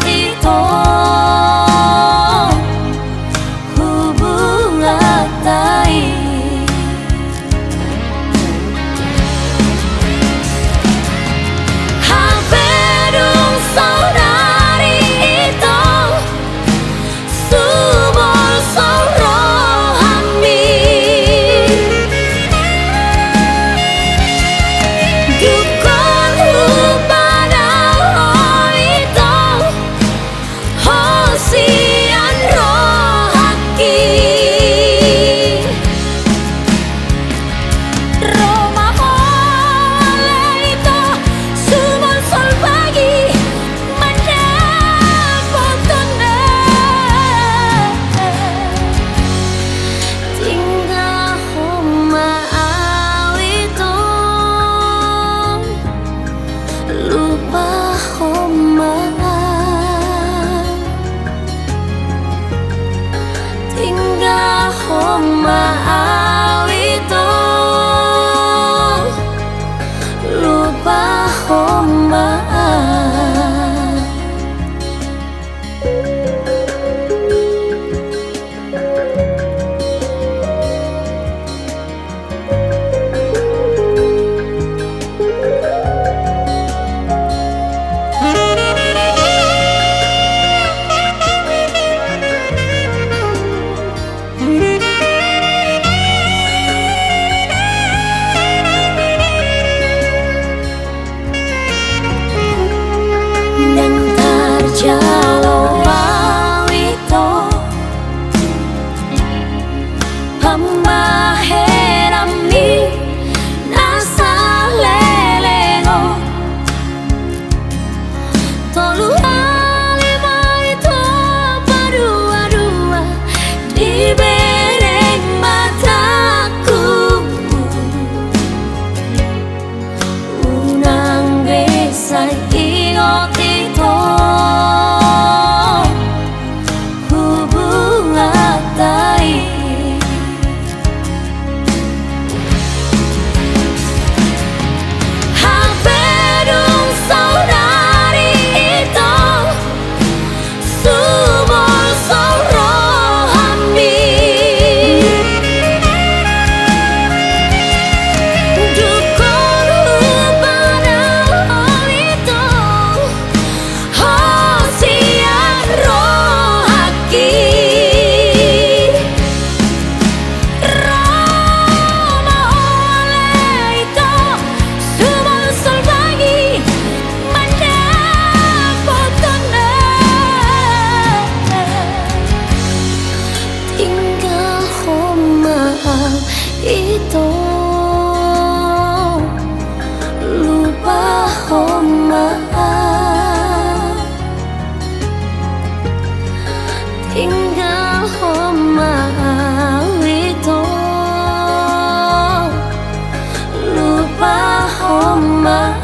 Khi homa itu hingga homa itu lupa homa